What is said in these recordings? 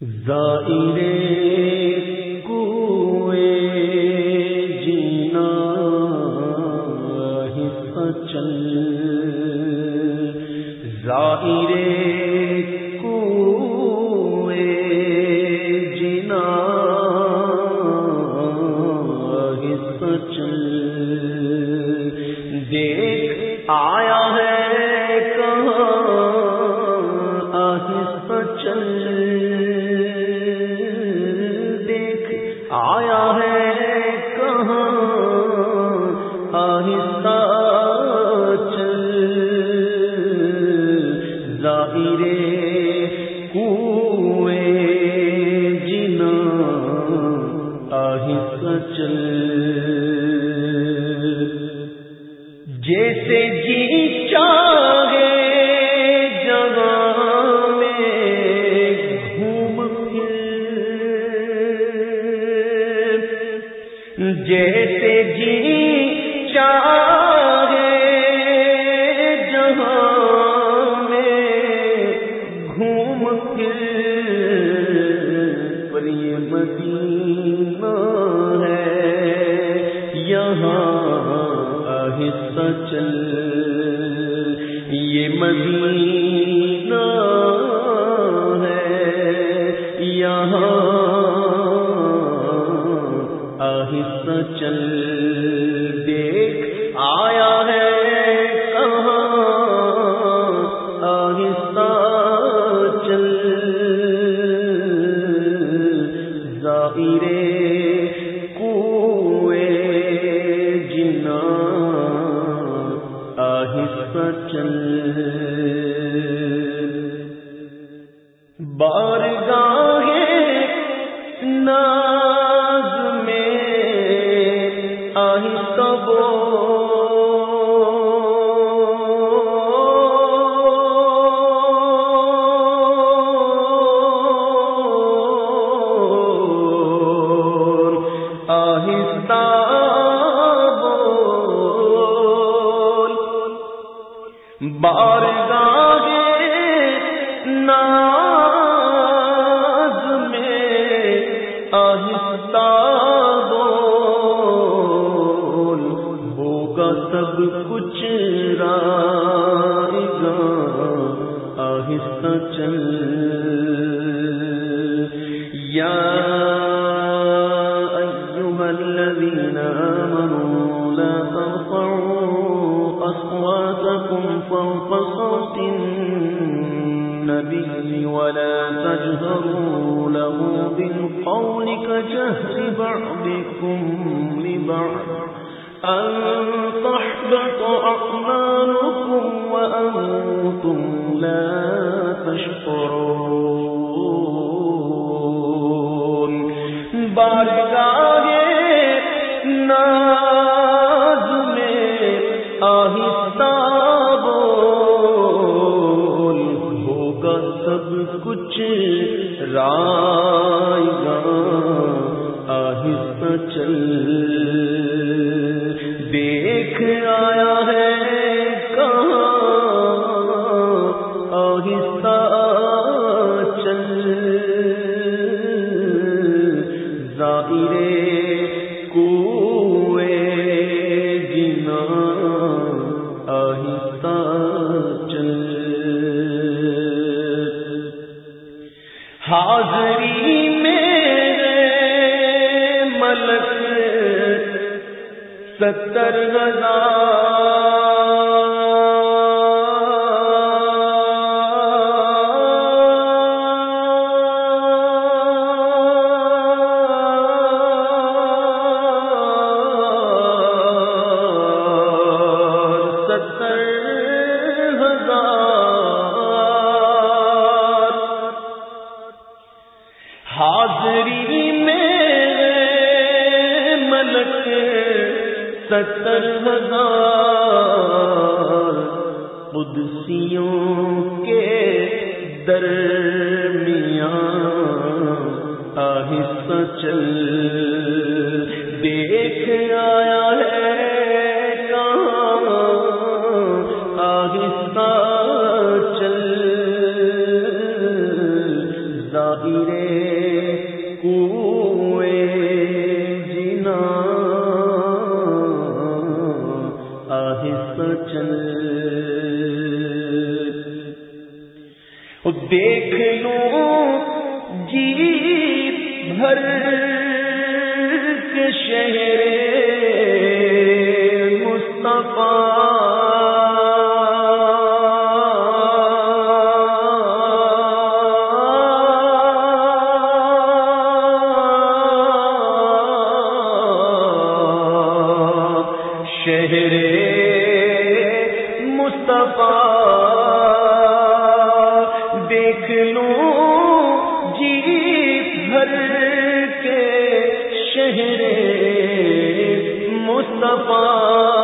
زائرے کوئے جینا حصہ چل زائرے کوئے جینا حصہ دیکھ آیا ہے کہاں آہستہ چل۔ مدینہ ہے۔ یہاں چل۔ یہ مدینہ ہے۔ یہاں چل۔ دیکھ آیا ہے کہاں آہستہ۔ جل چل۔ یا أيها الذين آمنوا لا ترفعوا أصواتكم فوق صوت النبي ولا تجهروا له بالقول كجهر بعضكم لبعض۔ أن تحبط أعمالكم وأنتم لا تشکرون بارگاہ آہستہ سب کچھ رات حاضری میں ملک ستر ہزار ستر ہزار قدسیوں کے در آہستہ چل۔ دیکھ لو جی بھر کے شہر مصطفیٰ۔ چہرے مصطفیٰ دیکھ لوں جی بھر کے شہرے مصطفیٰ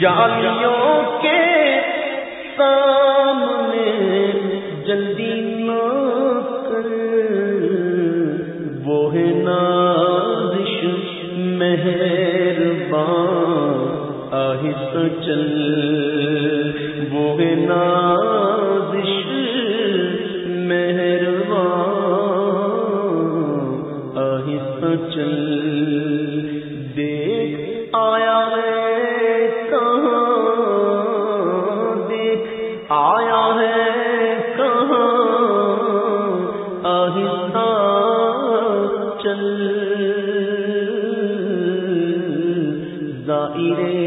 جالیوں کے سامنے جلدی نہ کر وہ ہے نازش مہربان آہستہ چل وہ ہے نازش مہربان آہستہ چل چل۔ ظاہرے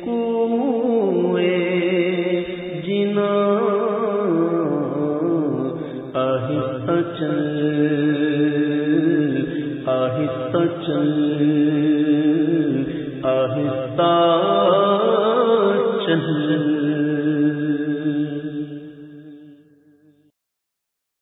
کوئے جنا آہستہ چل۔ آہستہ چل۔ آہستہ چل۔